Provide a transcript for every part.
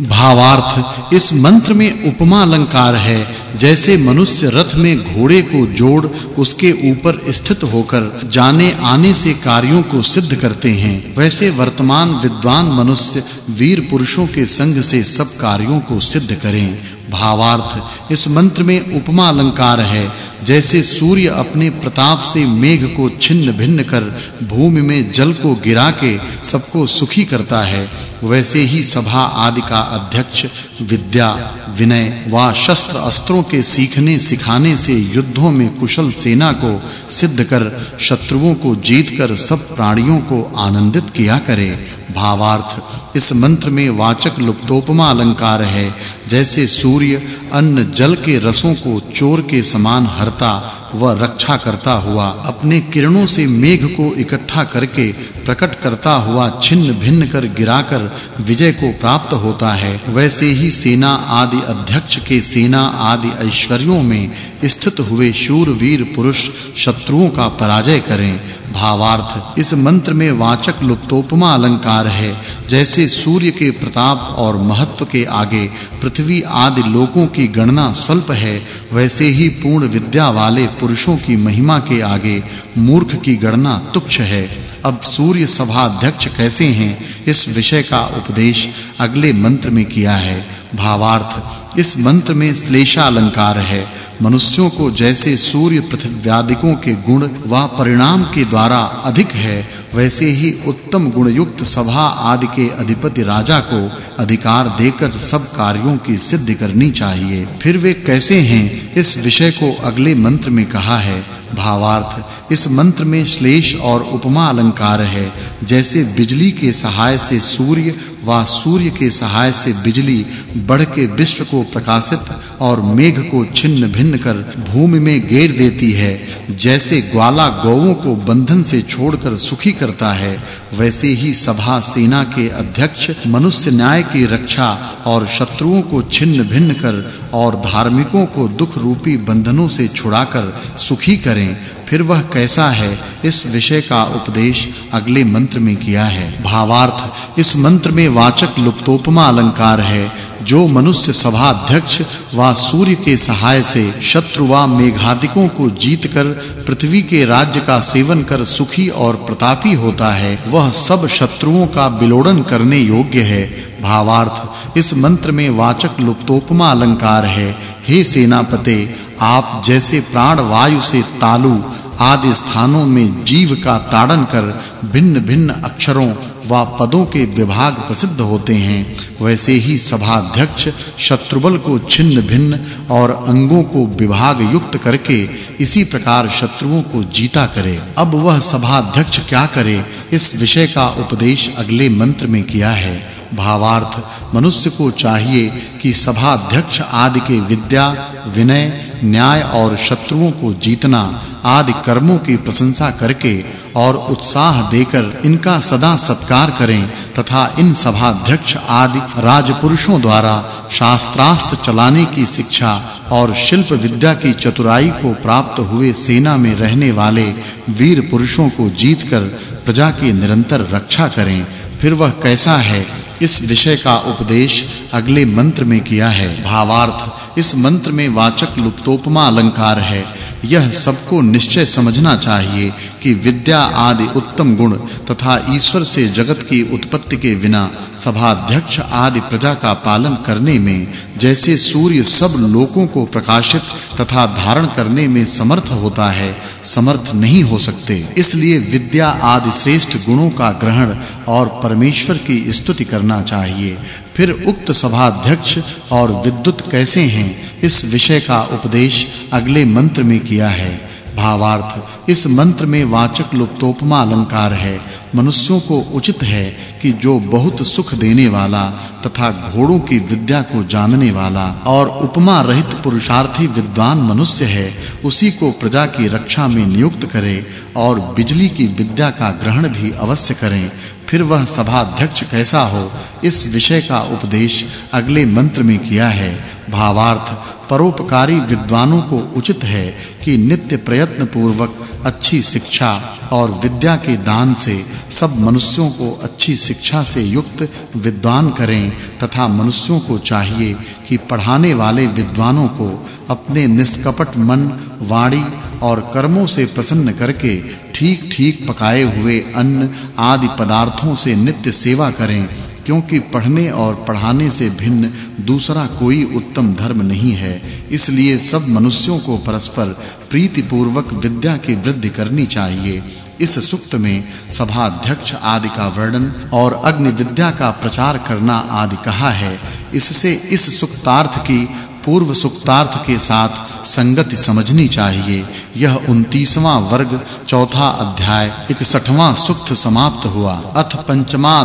भावार्थ, इस मंत्र में उपमा अलंकार है, जैसे मनुष्य रथ में घोड़े को जोड़, उसके ऊपर स्थित होकर जाने आने से कार्यों को सिद्ध करते हैं। वैसे वर्तमान विद्वान मनुष्य वीर पुरुषों के संग से सब कार्यों को सिद्ध करें। भावार्थ, इस मंत्र में उपमा अलंकार है जैसे सूर्य अपने प्रताप से मेघ को छिन्न भिन्न कर भूमि में जल को गिरा के सबको सुखी करता है, वैसे ही सभा आदि का अध्यक्ष, विद्या, विनय व शस्त्र अस्त्रों के सीखने सिखाने से युद्धों में कुशल सेना को सिद्ध कर शत्रुओं को जीतकर सब प्राणियों को आनंदित किया करे। भावार्थ। इस मंत्र में वाचक् लुप्तोपमा अलंकार है, जैसे सूर्य अन्न जल के रसों को चोर के समान हरता व रक्षा करता हुआ, अपने किरणों से मेघ को इकट्ठा करके प्रकट करता हुआ छिन्न भिन्न कर गिराकर विजय को प्राप्त होता है। वैसे ही सेना आदि अध्यक्ष के सेना आदि ऐश्वर्यों में स्थित हुए शूर वीर पुरुष शत्रुओं का पराजय करें। भावार्थ, इस मंत्र में वाचक् लुप्तोपमा अलंकार है। जैसे सूर्य के प्रताप और महत्व के आगे पृथ्वी आदि लोकों की गणना स्वल्प है, वैसे ही पूर्ण विद्या वाले पुरुषों की महिमा के आगे मूर्ख की गणना तुच्छ है। अब सूर्य सभा अध्यक्ष कैसे हैं? इस विषय का उपदेश अगले मंत्र में किया है। भावार्थ इस मंत्र में श्लेषा अलंकार है। मनुष्यों को जैसे सूर्य पृथ्व्यादिकों के गुण व परिणाम के द्वारा अधिक है, वैसे ही उत्तम गुण युक्त सभा आदि के अधिपति राजा को अधिकार देकर सब कार्यों की सिद्धि करनी चाहिए। फिर वे कैसे हैं? इस विषय को अगले मंत्र में कहा है। भावार्थ, इस मंत्र में श्लेष और उपमा अलंकार है। जैसे बिजली के सहाय से सूर्य व सूर्य के सहाय से बिजली बढ़ के विश्व को प्रकाशित और मेघ को छिन्न भिन्न कर भूमि में घेर देती है। जैसे ग्वाला गौओं को बंधन से छोड़कर सुखी करता है, वैसे ही सभा सेना के अध्यक्ष, मनुष्य न्याय की रक्षा और शत्रुओं को छिन्न भिन्न कर और धार्मिकों को दुख रूपी बंधनों से छुड़ाकर सुखी करें। फिर वह कैसा है, इस विषय का उपदेश अगले मंत्र में किया है। भावार्थ, इस मंत्र में वाचक् लुप्तोपमा अलंकार है। जो मनुष्य सभा अध्यक्ष व सूर्य के सहाय से शत्रु व मेघादिकों को जीतकर, पृथ्वी के राज्य का सेवन कर सुखी और प्रतापी होता है, वह सब शत्रुओं का विलोड़न करने योग्य है। भावार्थ, इस मंत्र में वाचक् लुप्तोपमा अलंकार है। हे सेनापते, आप जैसे प्राण वायु से तालु आदि स्थानों में जीव का ताड़न कर भिन्न-भिन्न अक्षरों व पदों के विभाग प्रसिद्ध होते हैं। वैसे ही सभाध्यक्ष शत्रुबल को छिन्न-भिन्न और अंगों को विभाग युक्त करके इसी प्रकार शत्रुओं को जीता करे। अब वह सभाध्यक्ष क्या करे, इस विषय का उपदेश अगले मंत्र में किया है। भावार्थ, मनुष्य को चाहिए कि सभा अध्यक्ष आदि के विद्या, विनय, न्याय और शत्रुओं को जीतना आदि कर्मों की प्रशंसा करके और उत्साह देकर इनका सदा सत्कार करें तथा इन सभाध्यक्ष आदि राजपुरुषों द्वारा शास्त्रास्त्र चलाने की शिक्षा और शिल्प विद्या की चतुराई को प्राप्त हुए सेना में रहने वाले वीर पुरुषों को जीतकर प्रजा की निरंतर रक्षा करें। फिर वह कैसा है? इस विषय का उपदेश अगले मंत्र में किया है। भावार्थ, इस मंत्र में वाचक् लुप्तोपमा अलंकार है। यह सबको निश्चय समझना चाहिए कि विद्या आदि उत्तम गुण तथा ईश्वर से जगत की उत्पत्ति के बिना सभाध्यक्ष आदि प्रजा का पालन करने में, जैसे सूर्य सब लोकों को प्रकाशित तथा धारण करने में समर्थ होता है, समर्थ नहीं हो सकते। इसलिए विद्या आदि श्रेष्ठ गुणों का ग्रहण और परमेश्वर की स्तुति करना चाहिए। फिर उक्त सभाध्यक्ष और विद्युत कैसे हैं? इस विषय का उपदेश अगले मंत्र में किया है। भावार्थ, इस मंत्र में वाचक् लुप्तोपमा अलंकार है। मनुष्यों को उचित है कि जो बहुत सुख देने वाला तथा घोड़ों की विद्या को जानने वाला और उपमा रहित पुरुषार्थी विद्वान मनुष्य है, उसी को प्रजा की रक्षा में नियुक्त करे और बिजली की विद्या का ग्रहण भी अवश्य करें। फिर वह सभा अध्यक्ष कैसा हो, इस विषय का उपदेश अगले मंत्र में किया है। भावार्थ, परोपकारी विद्वानों को उचित है कि नित्य प्रयत्न पूर्वक अच्छी शिक्षा और विद्या के दान से सब मनुष्यों को अच्छी शिक्षा से युक्त विद्वान करें तथा मनुष्यों को चाहिए कि पढ़ाने वाले विद्वानों को अपने निष्कपट मन, वाणी और कर्मों से प्रसन्न करके ठीक-ठीक पकाए हुए अन्न आदि पदार्थों से नित्य सेवा करें, क्योंकि पढ़ने और पढ़ाने से भिन्न दूसरा कोई उत्तम धर्म नहीं है। इसलिए सब मनुष्यों को परस्पर प्रीति पूर्वक विद्या की वृद्धि करनी चाहिए। इस सुक्त में सभा अध्यक्ष आदि का वर्णन और अग्नि विद्या का प्रचार करना आदि कहा है। इससे इस सुक्तार्थ की पूर्व सुक्तार्थ के साथ संगति समझनी चाहिए। यह 29वां वर्ग, चौथा अध्याय 61वां सुक्त समाप्त हुआ। अथ पंचमा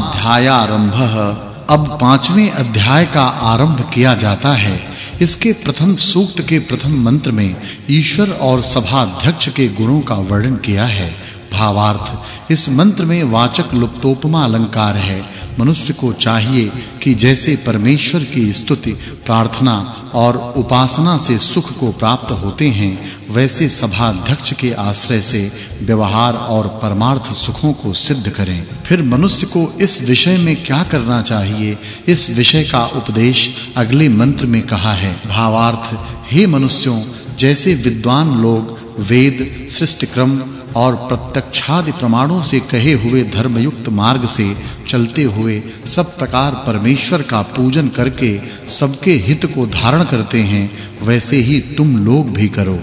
आरंभ अब पाँचवें अध्याय का आरंभ किया जाता है। इसके प्रथम सूक्त के प्रथम मंत्र में ईश्वर और सभा अध्यक्ष के गुणों का वर्णन किया है। भावार्थ। इस मंत्र में वाचक् लुप्तोपमा अलंकार है। मनुष्य को चाहिए कि जैसे परमेश्वर की स्तुति, प्रार्थना और उपासना से सुख को प्राप्त होते हैं, वैसे सभा अध्यक्ष के आश्रय से व्यवहार और परमार्थ सुखों को सिद्ध करें। फिर मनुष्य को इस विषय में क्या करना चाहिए? इस विषय का उपदेश अगले मंत्र में कहा है। भावार्थ, हे मनुष्यों, जैसे विद्वान लोग वेद सृष्टि क्रम और प्रत्यक्षादि प्रमाणों से कहे हुए धर्मयुक्त मार्ग से चलते हुए सब प्रकार परमेश्वर का पूजन करके सबके हित को धारण करते हैं, वैसे ही तुम लोग भी करो।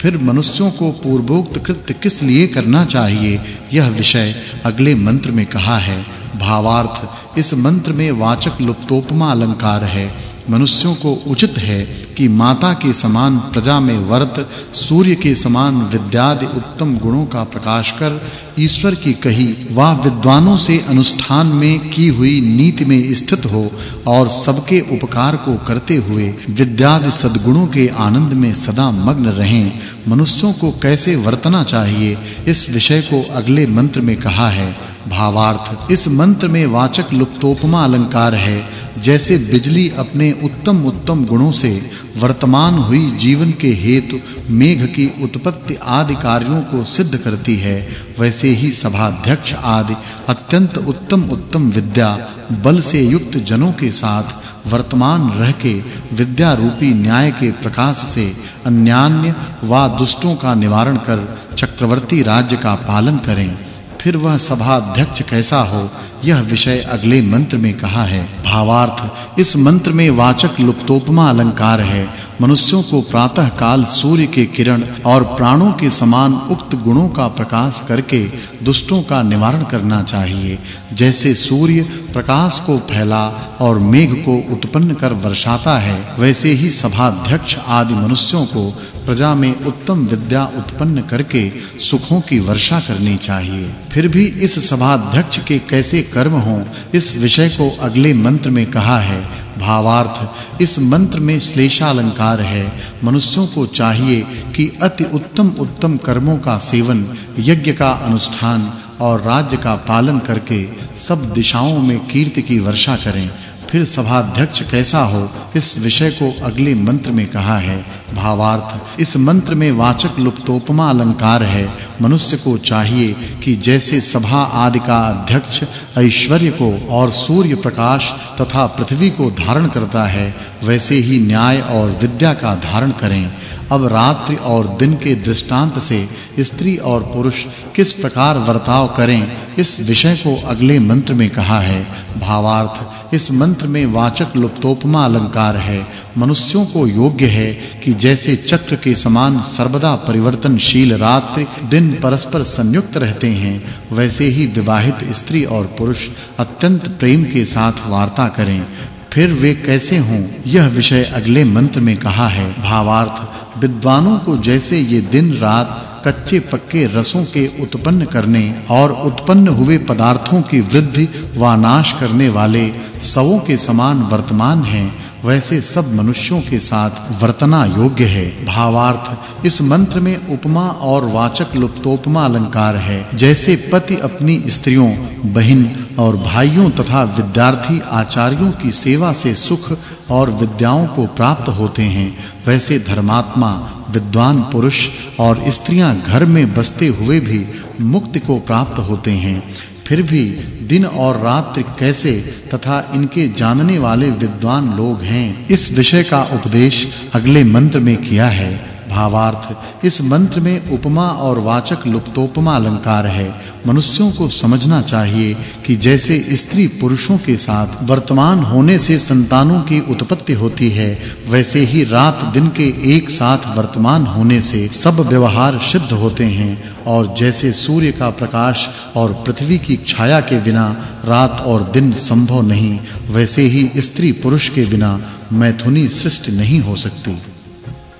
फिर मनुष्यों को पूर्वोक्त कृत्य किस लिए करना चाहिए, यह विषय अगले मंत्र में कहा है। भावार्थ, इस मंत्र में वाचक् लुप्तोपमा अलंकार है। मनुष्यों को उचित है कि माता के समान प्रजा में वर्त, सूर्य के समान विद्यादि उत्तम गुणों का प्रकाश कर ईश्वर की कही वा विद्वानों से अनुष्ठान में की हुई नीति में स्थित हो और सबके उपकार को करते हुए विद्यादि सद्गुणों के आनंद में सदा मग्न रहें। मनुष्यों को कैसे वर्तना चाहिए? इस विषय को अगले मंत्र में कहा है। भावार्थ, इस मंत्र में वाचक् लुप्तोपमा अलंकार है। जैसे बिजली अपने उत्तम उत्तम गुणों से वर्तमान हुई जीवन के हेतु मेघ की उत्पत्ति आदि कार्यों को सिद्ध करती है, वैसे ही सभाध्यक्ष आदि अत्यंत उत्तम उत्तम विद्या बल से युक्त जनों के साथ वर्तमान रह के विद्या रूपी न्याय के प्रकाश से अन्यान्य व दुष्टों का निवारण कर चक्रवर्ती राज्य का पालन करें। फिर वह सभा अध्यक्ष कैसा हो, यह विषय अगले मंत्र में कहा है। भावार्थ, इस मंत्र में वाचक् लुप्तोपमा अलंकार है मनुष्यों को प्रातः काल सूर्य के किरण और प्राणों के समान उक्त गुणों का प्रकाश करके दुष्टों का निवारण करना चाहिए। जैसे सूर्य प्रकाश को फैला और मेघ को उत्पन्न कर वर्षाता है, वैसे ही सभाध्यक्ष आदि मनुष्यों को प्रजा में उत्तम विद्या उत्पन्न करके सुखों की वर्षा करनी चाहिए। फिर भी इस सभाध्यक्ष के कैसे कर्म हों, इस विषय को अगले मंत्र में कहा है भावार्थ। इस मंत्र में श्लेषा अलंकार है। मनुष्यों को चाहिए कि अति उत्तम उत्तम कर्मों का सेवन, यज्ञ का अनुष्ठान और राज्य का पालन करके सब दिशाओं में कीर्ति की वर्षा करें। फिर सभाध्यक्ष कैसा हो, इस विषय को अगले मंत्र में कहा है। भावार्थ। इस मंत्र में वाचक् लुप्तोपमा अलंकार है। मनुष्य को चाहिए कि जैसे सभा आदि का अध्यक्ष ऐश्वर्य को और सूर्य प्रकाश तथा पृथ्वी को धारण करता है, वैसे ही न्याय और विद्या का धारण करें। अब रात्रि और दिन के दृष्टांत से स्त्री और पुरुष किस प्रकार वर्ताव करें, इस विषय को अगले मंत्र में कहा है। भावार्थ, इस मंत्र में वाचक् लुप्तोपमा अलंकार है। मनुष्यों को योग्य है कि जैसे चक्र के समान सर्वदा परिवर्तनशील रात्रि दिन परस्पर संयुक्त रहते हैं, वैसे ही विवाहित स्त्री और पुरुष अत्यंत प्रेम के साथ वार्ता करें। फिर वे कैसे हों, यह विषय अगले मंत्र में कहा है। भावार्थ विद्वानों को जैसे ये दिन रात कच्चे पक्के रसों के उत्पन्न करने और उत्पन्न हुए पदार्थों की वृद्धि व नाश करने वाले सवों के समान वर्तमान हैं, वैसे सब मनुष्यों के साथ वर्तना योग्य है। भावार्थ, इस मंत्र में उपमा और वाचक् लुप्तोपमा अलंकार है। जैसे पति अपनी स्त्रियों, बहन और भाइयों तथा विद्यार्थी आचार्यों की सेवा से सुख और विद्याओं को प्राप्त होते हैं, वैसे धर्मात्मा, विद्वान पुरुष और स्त्रियाँ घर में बसते हुए भी मुक्ति को प्राप्त होते हैं। फिर भी दिन और रात्रि कैसे तथा इनके जानने वाले विद्वान लोग हैं, इस विषय का उपदेश अगले मंत्र में किया है। भावार्थ। इस मंत्र में उपमा और वाचक् लुप्तोपमा अलंकार है। मनुष्यों को समझना चाहिए कि जैसे स्त्री पुरुषों के साथ वर्तमान होने से संतानों की उत्पत्ति होती है, वैसे ही रात दिन के एक साथ वर्तमान होने से सब व्यवहार सिद्ध होते हैं। और जैसे सूर्य का प्रकाश और पृथ्वी की छाया के बिना रात और दिन संभव नहीं, वैसे ही स्त्री पुरुष के बिना मैथुनी सृष्टि नहीं हो सकती।